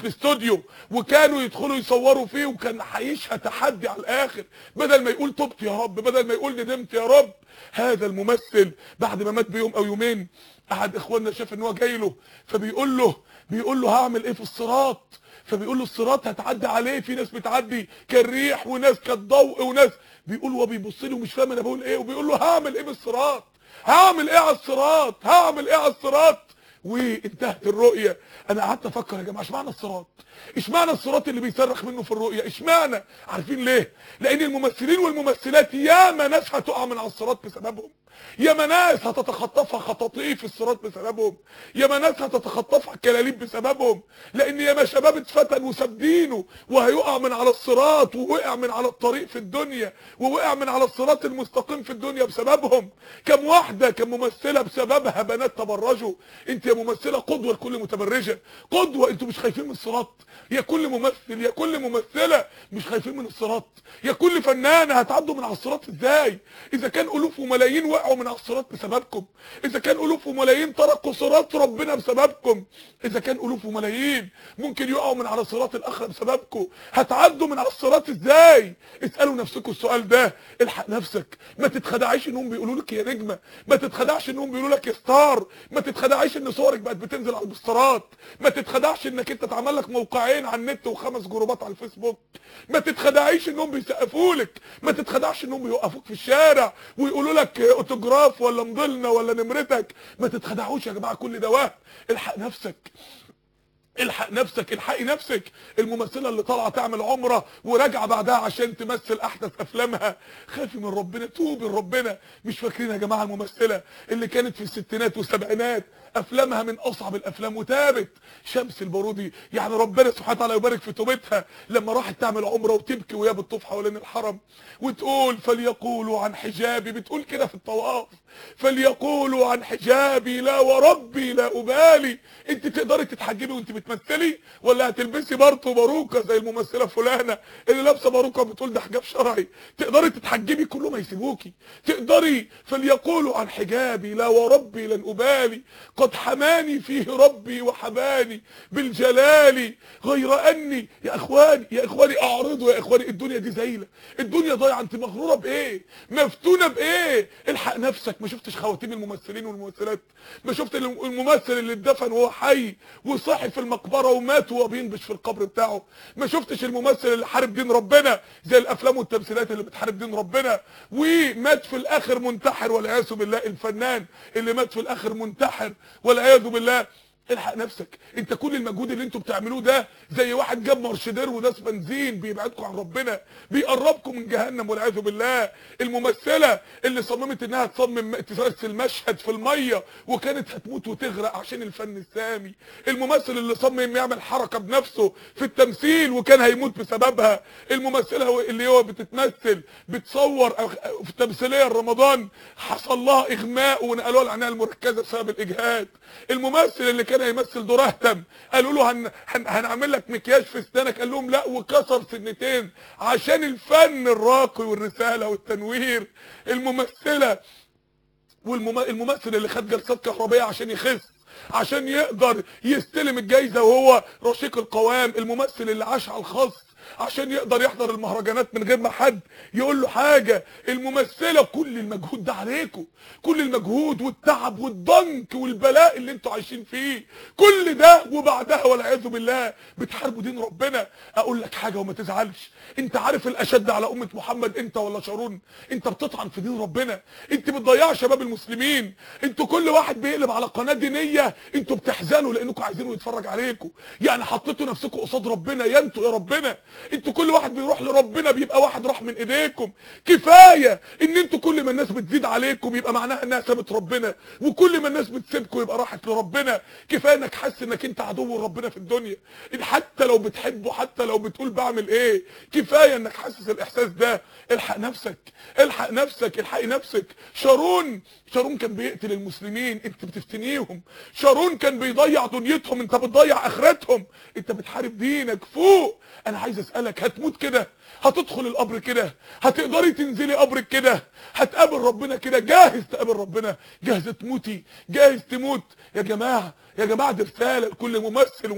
الاستوديو وكانوا يدخلوا يصوروا فيه وكان هيشهى تحدي على الآخر. بدل ما يقول تبت يا رب بدل ما يقول ندمت يا رب. هذا الممثل بعد ما مات بيوم أو يومين أحد إخواننا شاف إن هو جاي له فبيقول له بيقول له هعمل إيه في الصراط؟ فبيقول له الصراط هتعدي عليه في ناس بتعدي كالريح وناس كالضوء وناس. بيقول هو بيبص له مش فاهم أنا بقول إيه وبيقول له هعمل إيه بالصراط؟ هعمل إيه على الصراط؟ هعمل إيه على الصراط؟ وانتهت الرؤية. أنا قعدت أفكر يا جماعة إشمعنى الصراط؟ إشمعنى الصراط اللي بيصرخ منه في الرؤية؟ إشمعنى؟ عارفين ليه؟ لأن الممثلين والممثلات ياما ناس هتقع من على الصراط بسببهم. ياما ناس هتتخطفها خطاطيف الصراط بسببهم. ياما ناس هتتخطفها كلاليب بسببهم. لأن ياما شباب اتفتن وساب دينه وهيقع من على الصراط ووقع من على الطريق في الدنيا ووقع من على الصراط المستقيم في الدنيا بسببهم. كم واحدة كم ممثلة بسببها بنات تبرجوا. أنت يا ممثلة قدوة لكل متبرجة. قدوة أنتوا مش خايفين من الصراط يا كل ممثل يا كل ممثلة مش خايفين من الصراط. يا كل فنانة هتعدوا من على الصراط إزاي؟ إذا كان ألوف وملايين وقعوا من على الصراط بسببكم. إذا كان ألوف وملايين تركوا صراط ربنا بسببكم. إذا كان ألوف وملايين ممكن يقعوا من على صراط الاخره بسببكم. هتعدوا من على الصراط إزاي؟ اسألوا نفسكم السؤال ده. الحق نفسك. ما تتخدعيش إنهم بيقولوا لك يا نجمة. ما تتخدعش إنهم بيقولوا لك يا star. ما تتخدعيش إن صورك بقت بتنزل على البوسترات. ما تتخدعش انك انت اتعمل لك موقعين على النت وخمس جروبات على الفيسبوك. ما تتخدعيش انهم بيسقفوا لك. ما تتخدعش انهم بيوقفوك في الشارع ويقولوا لك اوتوجراف ولا امضي لنا ولا نمرتك. ما تتخدعوش يا جماعة كل ده وهم. الحق نفسك. الحق نفسك الحقي نفسك. الممثلة اللي طالعة تعمل عمرة وراجعة بعدها عشان تمثل أحدث أفلامها. خافي من ربنا توبي لربنا مش فاكرين يا جماعة الممثلة اللي كانت في الستينات والسبعينات. أفلامها من أصعب الأفلام وتابت. شمس البارودي يعني ربنا سبحانه وتعالى يبارك في توبتها. لما راحت تعمل عمرة وتبكي وهي بتطوف حوالين الحرم وتقول فليقولوا عن حجابي. بتقول كده في الطواف. فليقولوا عن حجابي لا وربي لا أبالي. أنت تقدري تتحجبي وأنت بتمثلي ولا هتلبسي برطو باروكه زي الممثلة فلانة اللي لابسة باروكة بتقول ده حجاب شرعي. تقدري تتحجبي كله ما يسيبوكي. تقدري فليقولوا عن حجابي لا وربي لن أبالي. قد حماني فيه ربي وحباني بالجلال غير أني. يا إخواني يا إخواني اعرضوا يا إخواني الدنيا دي زايلة. الدنيا ضايعة. أنت مغرورة بإيه؟ مفتونة بإيه؟ الحق نفسك. ما شفتش خواتيم الممثلين والممثلات؟ ما شفت الممثل اللي اتدفن وهو حي وصحي في المقبره ومات وهو بينبش في القبر بتاعه. ما شفتش الممثل اللي حارب دين ربنا زي الأفلام والتمثيلات اللي بتحارب دين ربنا. ومات في الآخر منتحر والعياذ بالله. الفنان اللي مات في الآخر منتحر والعياذ بالله. الحق نفسك. انت كل المجهود اللي أنتوا بتعملوه ده زي واحد جاب مرشدير وناس بنزين بيبعدكم عن ربنا بيقربكم من جهنم والعياذ بالله. الممثلة اللي صممت انها تصمم تمثل مشهد في المية وكانت هتموت وتغرق عشان الفن السامي. الممثل اللي صمم يعمل حركة بنفسه في التمثيل وكان هيموت بسببها. الممثلة اللي هو بتتمثل بتصور في تمثيلية رمضان حصل لها إغماء ونقلوها العنايه المركزة بسبب الإجهاد. الممثل اللي كان هيمثل دور اهتم قالوا له هن... هن... هنعمل لك مكياج في أسنانك. قال لهم لا وكسر سنتين. عشان الفن الراقي والرسالة والتنوير الممثلة والممثل اللي خد جلسات كهربائية عشان يخس عشان يقدر يستلم الجايزة وهو رشيق القوام الممثل اللي عاش على الخاص. عشان يقدر يحضر المهرجانات من غير ما حد يقول له حاجة. الممثلة كل المجهود ده عليكم. كل المجهود والتعب والضنك والبلاء اللي أنتوا عايشين فيه. كل ده وبعدها والعياذ بالله بتحاربوا دين ربنا. أقول لك حاجة وما تزعلش. انت عارف الأشد على أمة محمد انت ولا شارون؟ انت بتطعن في دين ربنا. انت بتضيع شباب المسلمين. أنتوا كل واحد بيقلب على قناة دينية. أنتوا بتحزنوا لأنكم عايزينه يتفرج عليكم. يعني حطيتوا نفسكم قصاد ربنا. يا أنتوا يا ربنا. أنتوا كل واحد بيروح لربنا بيبقى واحد راح من ايديكم. كفاية ان أنتوا كل ما الناس بتزيد عليكم يبقى معناها انها سابت ربنا وكل ما الناس بتسيبكم يبقى راحت لربنا. كفاية انك حاسس انك انت عدو ربنا في الدنيا. حتى لو بتحبه حتى لو بتقول بعمل إيه كفاية انك حاسس الاحساس ده. الحق نفسك الحق نفسك الحقي نفسك. شارون شارون كان بيقتل المسلمين انت بتفتنيهم. شارون كان بيضيع دنيتهم انت بتضيع اخرتهم. انت بتحارب دينك فوق. أنا عايز أسألك هتموت كده هتدخل القبر كده هتقدري تنزلي قبرك كده هتقابل ربنا كده جاهز تقابل ربنا جاهزة تموتي جاهز تموت. يا جماعة يا جماعة دي رسالة لكل ممثل